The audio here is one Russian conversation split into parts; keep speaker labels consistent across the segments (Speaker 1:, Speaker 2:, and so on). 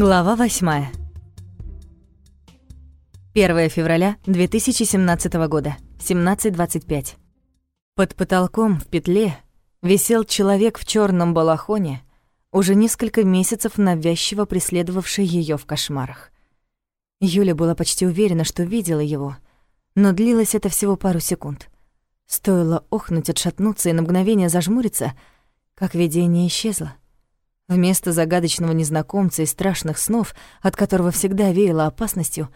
Speaker 1: Глава 8. 1 февраля 2017 года, 17.25. Под потолком в петле висел человек в черном балахоне, уже несколько месяцев навязчиво преследовавший ее в кошмарах. Юля была почти уверена, что видела его, но длилось это всего пару секунд. Стоило охнуть, отшатнуться и на мгновение зажмуриться, как видение исчезло. Вместо загадочного незнакомца и страшных снов, от которого всегда веяло опасностью,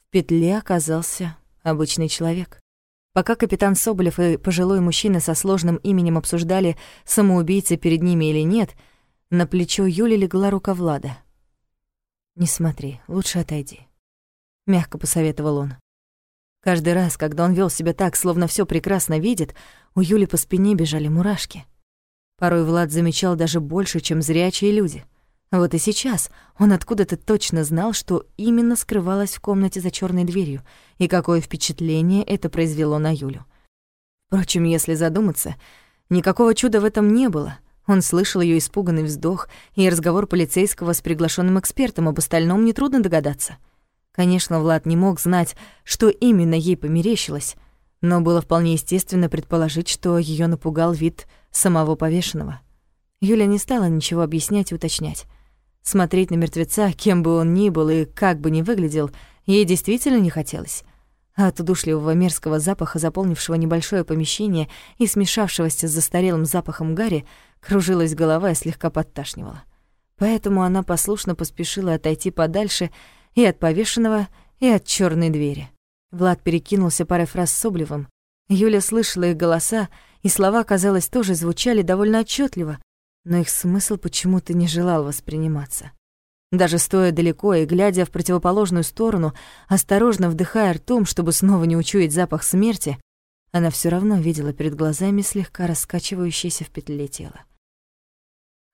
Speaker 1: в петле оказался обычный человек. Пока капитан Соболев и пожилой мужчина со сложным именем обсуждали, самоубийцы перед ними или нет, на плечо Юли легла рука Влада. «Не смотри, лучше отойди», — мягко посоветовал он. Каждый раз, когда он вел себя так, словно все прекрасно видит, у Юли по спине бежали мурашки. Порой Влад замечал даже больше, чем зрячие люди. Вот и сейчас он откуда-то точно знал, что именно скрывалось в комнате за черной дверью, и какое впечатление это произвело на Юлю. Впрочем, если задуматься, никакого чуда в этом не было. Он слышал ее испуганный вздох и разговор полицейского с приглашенным экспертом, об остальном нетрудно догадаться. Конечно, Влад не мог знать, что именно ей померещилось, но было вполне естественно предположить, что ее напугал вид самого повешенного. Юля не стала ничего объяснять и уточнять. Смотреть на мертвеца, кем бы он ни был и как бы ни выглядел, ей действительно не хотелось. А от удушливого мерзкого запаха, заполнившего небольшое помещение и смешавшегося с застарелым запахом гари, кружилась голова и слегка подташнивала. Поэтому она послушно поспешила отойти подальше и от повешенного, и от черной двери. Влад перекинулся парой фраз с Соблевым. Юля слышала их голоса, и слова, казалось, тоже звучали довольно отчетливо, но их смысл почему-то не желал восприниматься. Даже стоя далеко и глядя в противоположную сторону, осторожно вдыхая ртом, чтобы снова не учуять запах смерти, она все равно видела перед глазами слегка раскачивающееся в петле тело.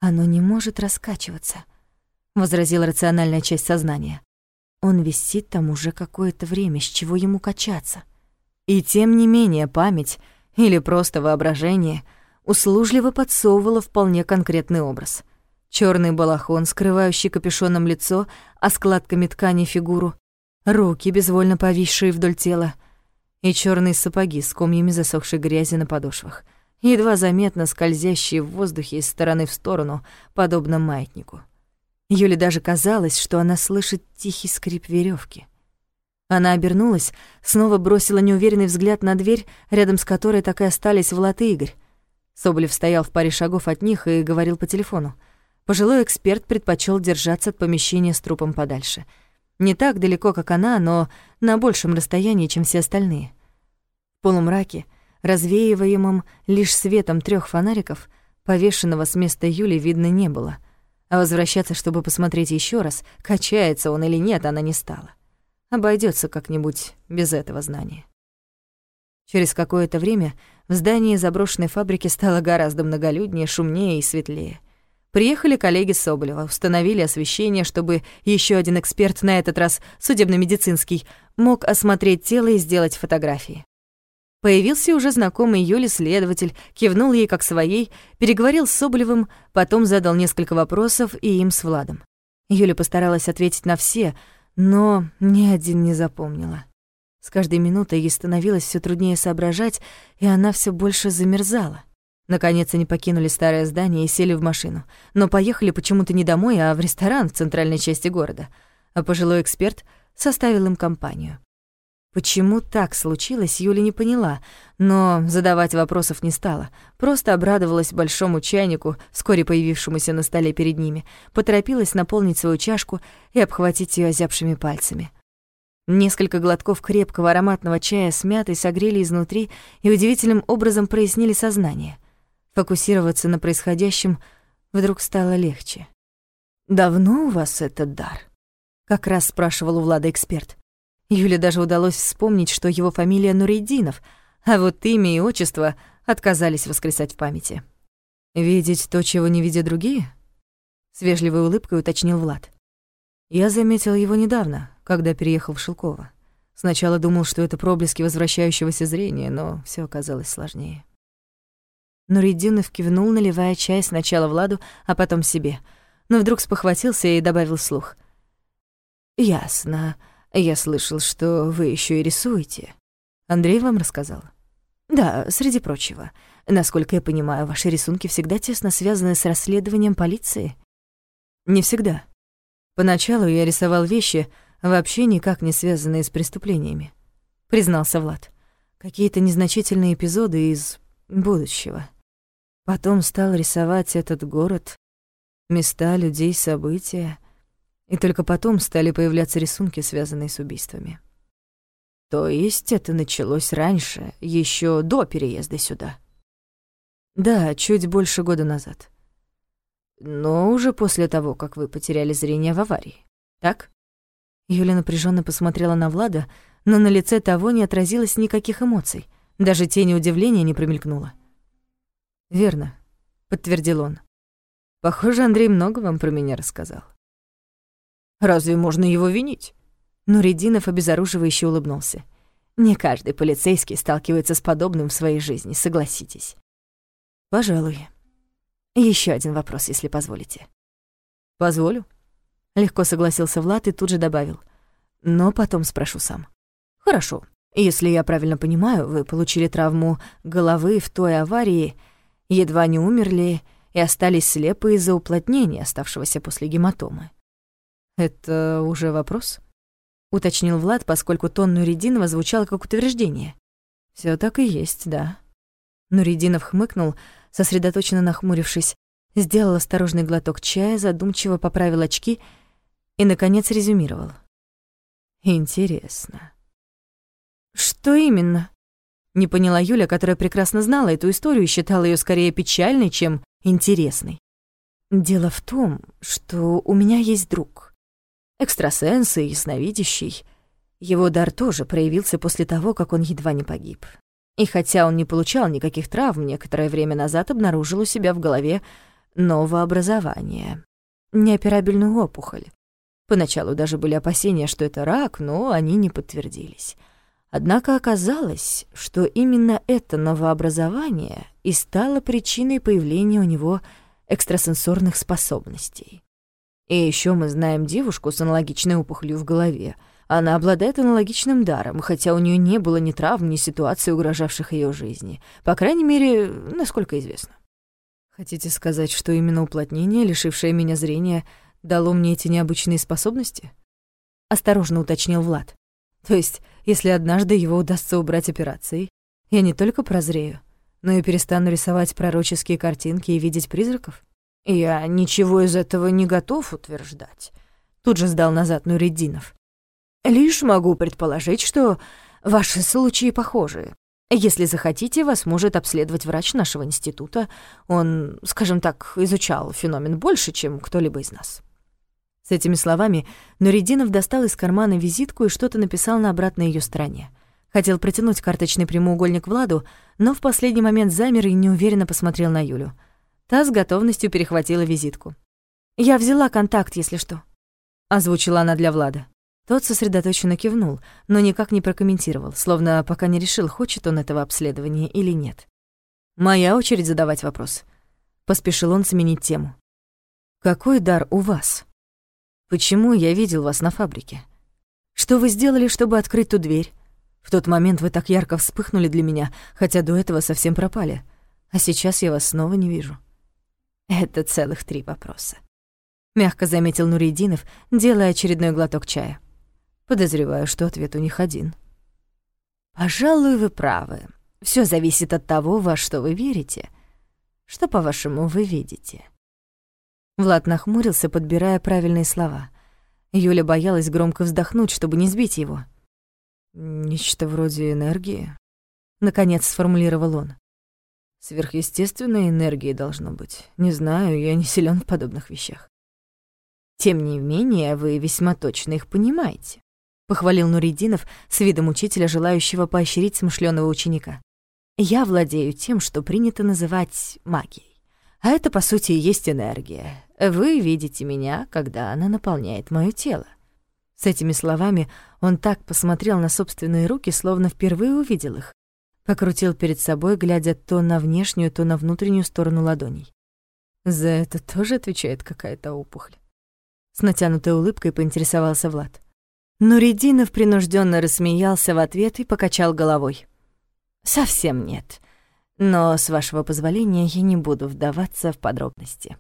Speaker 1: «Оно не может раскачиваться», — возразила рациональная часть сознания. «Он висит там уже какое-то время, с чего ему качаться?» И тем не менее память — или просто воображение, услужливо подсовывало вполне конкретный образ. Черный балахон, скрывающий капюшоном лицо, а складками ткани фигуру, руки, безвольно повисшие вдоль тела, и черные сапоги с комьями засохшей грязи на подошвах, едва заметно скользящие в воздухе из стороны в сторону, подобно маятнику. Юле даже казалось, что она слышит тихий скрип веревки. Она обернулась, снова бросила неуверенный взгляд на дверь, рядом с которой так и остались Влад и Игорь. Соболев стоял в паре шагов от них и говорил по телефону. Пожилой эксперт предпочел держаться от помещения с трупом подальше. Не так далеко, как она, но на большем расстоянии, чем все остальные. В полумраке, развеиваемом лишь светом трех фонариков, повешенного с места Юли видно не было. А возвращаться, чтобы посмотреть еще раз, качается он или нет, она не стала. Обойдется как-нибудь без этого знания. Через какое-то время в здании заброшенной фабрики стало гораздо многолюднее, шумнее и светлее. Приехали коллеги Соболева, установили освещение, чтобы еще один эксперт, на этот раз судебно-медицинский, мог осмотреть тело и сделать фотографии. Появился уже знакомый Юли следователь, кивнул ей как своей, переговорил с Соболевым, потом задал несколько вопросов и им с Владом. Юля постаралась ответить на все, но ни один не запомнила. С каждой минутой ей становилось все труднее соображать, и она все больше замерзала. Наконец они покинули старое здание и сели в машину, но поехали почему-то не домой, а в ресторан в центральной части города, а пожилой эксперт составил им компанию. Почему так случилось, Юля не поняла, но задавать вопросов не стала. Просто обрадовалась большому чайнику, вскоре появившемуся на столе перед ними, поторопилась наполнить свою чашку и обхватить ее озябшими пальцами. Несколько глотков крепкого ароматного чая с мятой согрели изнутри и удивительным образом прояснили сознание. Фокусироваться на происходящем вдруг стало легче. «Давно у вас этот дар?» — как раз спрашивал у Влада эксперт. Юле даже удалось вспомнить, что его фамилия Нурейдинов, а вот имя и отчество отказались воскресать в памяти. «Видеть то, чего не видят другие?» С вежливой улыбкой уточнил Влад. Я заметил его недавно, когда переехал в Шелково. Сначала думал, что это проблески возвращающегося зрения, но все оказалось сложнее. Нуриддинов кивнул, наливая чай сначала Владу, а потом себе. но вдруг спохватился и добавил слух. «Ясно. Я слышал, что вы еще и рисуете. Андрей вам рассказал?» «Да, среди прочего. Насколько я понимаю, ваши рисунки всегда тесно связаны с расследованием полиции?» «Не всегда. Поначалу я рисовал вещи, вообще никак не связанные с преступлениями», — признался Влад. «Какие-то незначительные эпизоды из будущего. Потом стал рисовать этот город, места, людей, события, и только потом стали появляться рисунки, связанные с убийствами. То есть это началось раньше, еще до переезда сюда? Да, чуть больше года назад. Но уже после того, как вы потеряли зрение в аварии, так? Юля напряженно посмотрела на Влада, но на лице того не отразилось никаких эмоций, даже тени удивления не промелькнуло. «Верно», — подтвердил он. «Похоже, Андрей много вам про меня рассказал». «Разве можно его винить?» Нуридинов обезоруживающе улыбнулся. «Не каждый полицейский сталкивается с подобным в своей жизни, согласитесь». «Пожалуй. Еще один вопрос, если позволите». «Позволю», — легко согласился Влад и тут же добавил. «Но потом спрошу сам». «Хорошо. Если я правильно понимаю, вы получили травму головы в той аварии, едва не умерли и остались слепы из-за уплотнения, оставшегося после гематомы. «Это уже вопрос?» — уточнил Влад, поскольку тон Нуридинова звучал как утверждение. Все так и есть, да». Нуридинов хмыкнул, сосредоточенно нахмурившись, сделал осторожный глоток чая, задумчиво поправил очки и, наконец, резюмировал. «Интересно». «Что именно?» Не поняла Юля, которая прекрасно знала эту историю и считала ее скорее печальной, чем интересной. «Дело в том, что у меня есть друг. Экстрасенс и ясновидящий. Его дар тоже проявился после того, как он едва не погиб. И хотя он не получал никаких травм, некоторое время назад обнаружил у себя в голове новообразование. Неоперабельную опухоль. Поначалу даже были опасения, что это рак, но они не подтвердились. Однако оказалось, что именно это новообразование и стало причиной появления у него экстрасенсорных способностей. И еще мы знаем девушку с аналогичной опухолью в голове. Она обладает аналогичным даром, хотя у нее не было ни травм, ни ситуаций, угрожавших ее жизни. По крайней мере, насколько известно. Хотите сказать, что именно уплотнение, лишившее меня зрения, дало мне эти необычные способности? Осторожно уточнил Влад. То есть, если однажды его удастся убрать операцией, я не только прозрею, но и перестану рисовать пророческие картинки и видеть призраков? Я ничего из этого не готов утверждать. Тут же сдал назад Нуриддинов. Лишь могу предположить, что ваши случаи похожи. Если захотите, вас может обследовать врач нашего института. Он, скажем так, изучал феномен больше, чем кто-либо из нас. С этими словами Нуридинов достал из кармана визитку и что-то написал на обратной ее стороне. Хотел протянуть карточный прямоугольник Владу, но в последний момент замер и неуверенно посмотрел на Юлю. Та с готовностью перехватила визитку. «Я взяла контакт, если что», — озвучила она для Влада. Тот сосредоточенно кивнул, но никак не прокомментировал, словно пока не решил, хочет он этого обследования или нет. «Моя очередь задавать вопрос». Поспешил он сменить тему. «Какой дар у вас?» Почему я видел вас на фабрике? Что вы сделали, чтобы открыть ту дверь? В тот момент вы так ярко вспыхнули для меня, хотя до этого совсем пропали. А сейчас я вас снова не вижу. Это целых три вопроса. Мягко заметил Нуридинов, делая очередной глоток чая. Подозреваю, что ответ у них один. Пожалуй, вы правы. Все зависит от того, во что вы верите. Что, по-вашему, вы видите? Влад нахмурился, подбирая правильные слова. Юля боялась громко вздохнуть, чтобы не сбить его. «Нечто вроде энергии», — наконец сформулировал он. «Сверхъестественной энергии должно быть. Не знаю, я не силен в подобных вещах». «Тем не менее, вы весьма точно их понимаете», — похвалил Нуридинов с видом учителя, желающего поощрить смышленого ученика. «Я владею тем, что принято называть магией. А это, по сути, и есть энергия. Вы видите меня, когда она наполняет моё тело. С этими словами он так посмотрел на собственные руки, словно впервые увидел их. Покрутил перед собой, глядя то на внешнюю, то на внутреннюю сторону ладоней. За это тоже отвечает какая-то опухоль. С натянутой улыбкой поинтересовался Влад. Нуридинов принужденно рассмеялся в ответ и покачал головой. «Совсем нет. Но, с вашего позволения, я не буду вдаваться в подробности».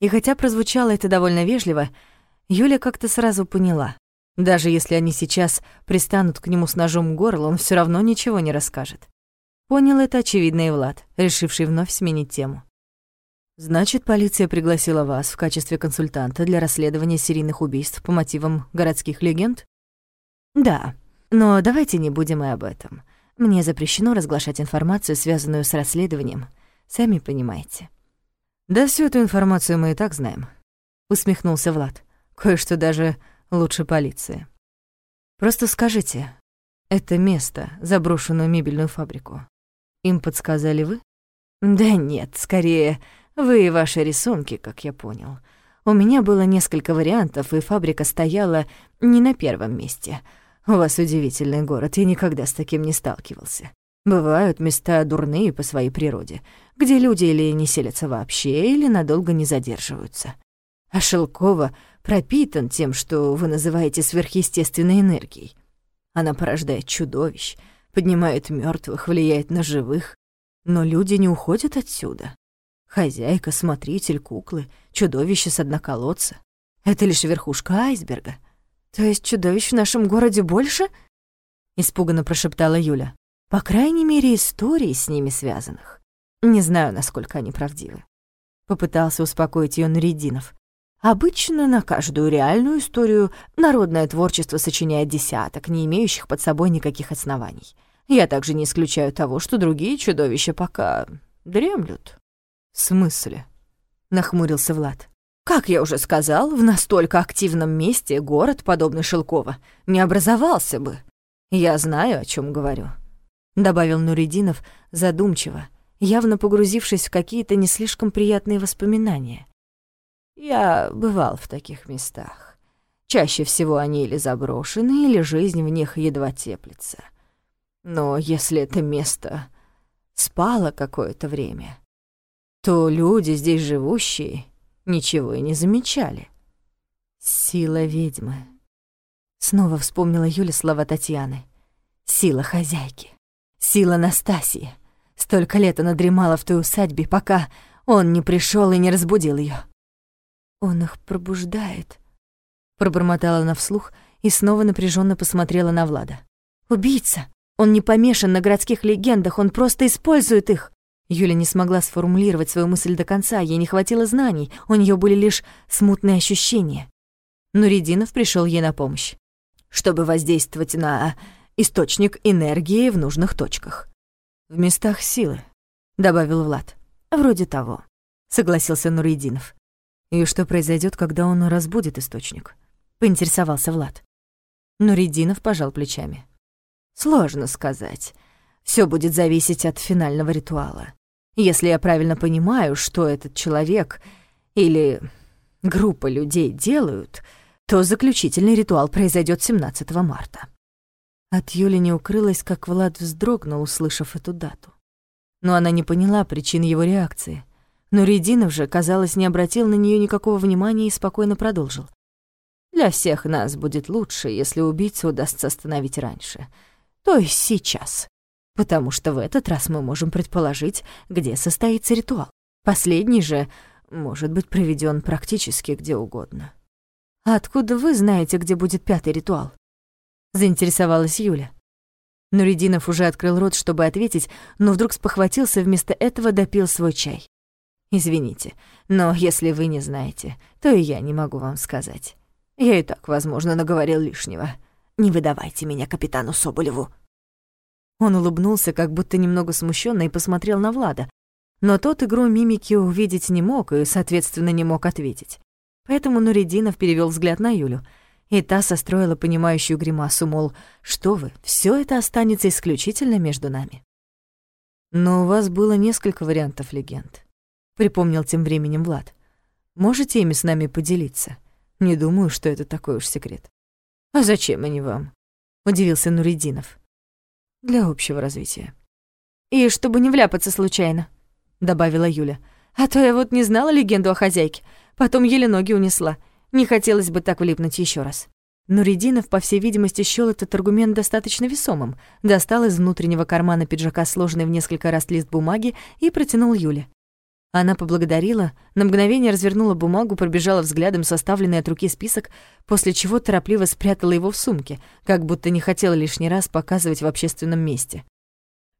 Speaker 1: И хотя прозвучало это довольно вежливо, Юля как-то сразу поняла. Даже если они сейчас пристанут к нему с ножом к горлу, он все равно ничего не расскажет. Понял это очевидно и Влад, решивший вновь сменить тему. Значит, полиция пригласила вас в качестве консультанта для расследования серийных убийств по мотивам городских легенд? Да, но давайте не будем и об этом. Мне запрещено разглашать информацию, связанную с расследованием. Сами понимаете. Да всю эту информацию мы и так знаем, усмехнулся Влад. Кое-что даже лучше полиции. Просто скажите, это место, заброшенную мебельную фабрику, им подсказали вы? Да нет, скорее вы и ваши рисунки, как я понял. У меня было несколько вариантов, и фабрика стояла не на первом месте. У вас удивительный город, я никогда с таким не сталкивался. Бывают места дурные по своей природе, где люди или не селятся вообще, или надолго не задерживаются. А Шелкова пропитан тем, что вы называете сверхъестественной энергией. Она порождает чудовищ, поднимает мертвых, влияет на живых. Но люди не уходят отсюда. Хозяйка, смотритель, куклы, чудовище с дна колодца. Это лишь верхушка айсберга. То есть чудовищ в нашем городе больше? Испуганно прошептала Юля. По крайней мере, истории с ними связанных. Не знаю, насколько они правдивы. Попытался успокоить ее Нуридинов. Обычно на каждую реальную историю народное творчество сочиняет десяток, не имеющих под собой никаких оснований. Я также не исключаю того, что другие чудовища пока дремлют. «В смысле?» — нахмурился Влад. «Как я уже сказал, в настолько активном месте город, подобный Шелково, не образовался бы. Я знаю, о чем говорю», — добавил Нуридинов задумчиво, явно погрузившись в какие-то не слишком приятные воспоминания. «Я бывал в таких местах. Чаще всего они или заброшены, или жизнь в них едва теплится. Но если это место спало какое-то время, то люди, здесь живущие, ничего и не замечали. Сила ведьмы. Снова вспомнила Юля слова Татьяны. Сила хозяйки. Сила Настасии. Столько лет она дремала в той усадьбе, пока он не пришел и не разбудил ее. Он их пробуждает. Пробормотала она вслух и снова напряженно посмотрела на Влада. Убийца. Он не помешан на городских легендах, он просто использует их. Юля не смогла сформулировать свою мысль до конца, ей не хватило знаний, у нее были лишь смутные ощущения. Но Рединов пришел ей на помощь, чтобы воздействовать на источник энергии в нужных точках. «В местах силы», — добавил Влад. «Вроде того», — согласился Нуридинов. «И что произойдет, когда он разбудит источник?» — поинтересовался Влад. Нуридинов пожал плечами. «Сложно сказать. Все будет зависеть от финального ритуала. Если я правильно понимаю, что этот человек или группа людей делают, то заключительный ритуал произойдет 17 марта. От Юли не укрылось, как Влад вздрогнул, услышав эту дату. Но она не поняла причин его реакции. Но Рединов же, казалось, не обратил на нее никакого внимания и спокойно продолжил. «Для всех нас будет лучше, если убийцу удастся остановить раньше. То есть сейчас потому что в этот раз мы можем предположить, где состоится ритуал. Последний же может быть проведен практически где угодно. «А откуда вы знаете, где будет пятый ритуал?» — заинтересовалась Юля. Нуридинов уже открыл рот, чтобы ответить, но вдруг спохватился, вместо этого допил свой чай. «Извините, но если вы не знаете, то и я не могу вам сказать. Я и так, возможно, наговорил лишнего. Не выдавайте меня капитану Соболеву». Он улыбнулся, как будто немного смущенно, и посмотрел на Влада. Но тот игру мимики увидеть не мог и, соответственно, не мог ответить. Поэтому Нуридинов перевел взгляд на Юлю, и та состроила понимающую гримасу, мол, что вы, все это останется исключительно между нами. «Но у вас было несколько вариантов легенд», — припомнил тем временем Влад. «Можете ими с нами поделиться? Не думаю, что это такой уж секрет». «А зачем они вам?» — удивился Нуридинов
Speaker 2: для общего развития.
Speaker 1: «И чтобы не вляпаться случайно», — добавила Юля. А то я вот не знала легенду о хозяйке, потом еле ноги унесла. Не хотелось бы так влипнуть еще раз. Но Рединов, по всей видимости, счёл этот аргумент достаточно весомым, достал из внутреннего кармана пиджака сложенный в несколько раз лист бумаги и протянул Юле. Она поблагодарила, на мгновение развернула бумагу, пробежала взглядом составленный от руки список, после чего торопливо спрятала его в сумке, как будто не хотела лишний раз показывать в общественном месте.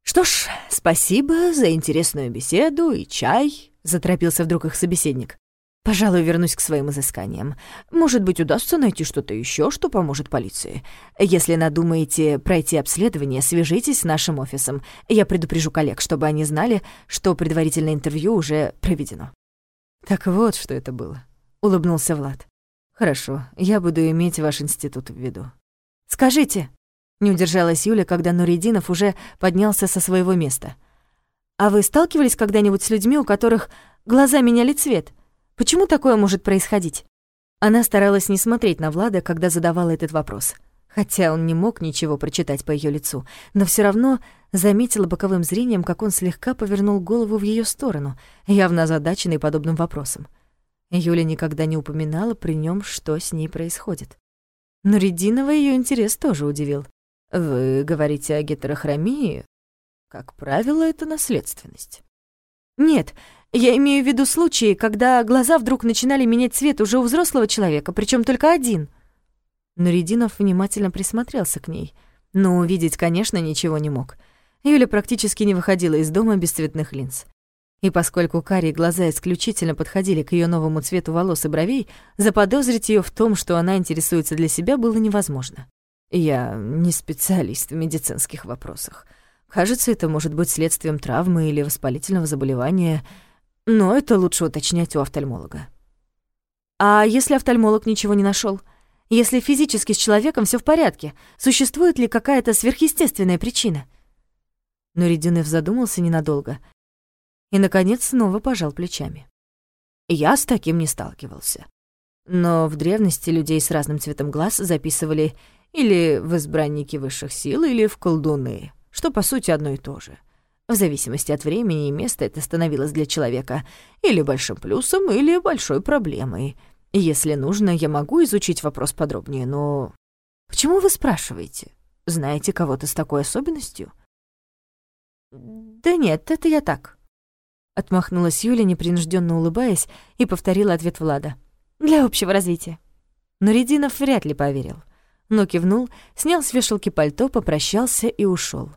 Speaker 1: «Что ж, спасибо за интересную беседу и чай», — заторопился вдруг их собеседник. Пожалуй, вернусь к своим изысканиям. Может быть, удастся найти что-то еще, что поможет полиции. Если надумаете пройти обследование, свяжитесь с нашим офисом. Я предупрежу коллег, чтобы они знали, что предварительное интервью уже проведено». «Так вот, что это было», — улыбнулся Влад. «Хорошо, я буду иметь ваш институт в виду». «Скажите», — не удержалась Юля, когда Нуридинов уже поднялся со своего места. «А вы сталкивались когда-нибудь с людьми, у которых глаза меняли цвет?» Почему такое может происходить? Она старалась не смотреть на Влада, когда задавала этот вопрос. Хотя он не мог ничего прочитать по ее лицу, но все равно заметила боковым зрением, как он слегка повернул голову в ее сторону, явно озадаченный подобным вопросом. Юля никогда не упоминала при нем, что с ней происходит. Но Рединова ее интерес тоже удивил. «Вы говорите о гетерохромии? Как правило, это наследственность». «Нет, я имею в виду случаи, когда глаза вдруг начинали менять цвет уже у взрослого человека, причем только один. Нуридинов внимательно присмотрелся к ней, но увидеть, конечно, ничего не мог. Юля практически не выходила из дома без цветных линз. И поскольку карие глаза исключительно подходили к ее новому цвету волос и бровей, заподозрить ее в том, что она интересуется для себя, было невозможно. Я не специалист в медицинских вопросах. Кажется, это может быть следствием травмы или воспалительного заболевания — но это лучше уточнять у офтальмолога. А если офтальмолог ничего не нашел? Если физически с человеком все в порядке, существует ли какая-то сверхъестественная причина? Но Редюнев задумался ненадолго и, наконец, снова пожал плечами. Я с таким не сталкивался. Но в древности людей с разным цветом глаз записывали или в избранники высших сил, или в колдуны, что, по сути, одно и то же — в зависимости от времени и места это становилось для человека или большим плюсом, или большой проблемой. Если нужно, я могу изучить вопрос подробнее, но... Почему вы спрашиваете? Знаете кого-то с такой особенностью? Да нет, это я так. Отмахнулась Юля, непринужденно улыбаясь, и повторила ответ Влада. Для общего развития. Но Рединов вряд ли поверил. Но кивнул, снял с вешалки пальто, попрощался и ушел.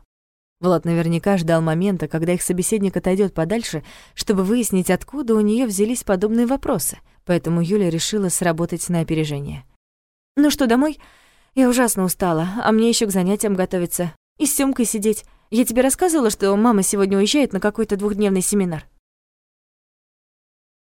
Speaker 1: Влад наверняка ждал момента, когда их собеседник отойдет подальше, чтобы выяснить, откуда у нее взялись подобные вопросы, поэтому Юля решила сработать на опережение. «Ну что, домой? Я ужасно устала, а мне еще к занятиям готовиться. И с Сёмкой сидеть. Я тебе рассказывала, что мама сегодня уезжает на какой-то двухдневный семинар?»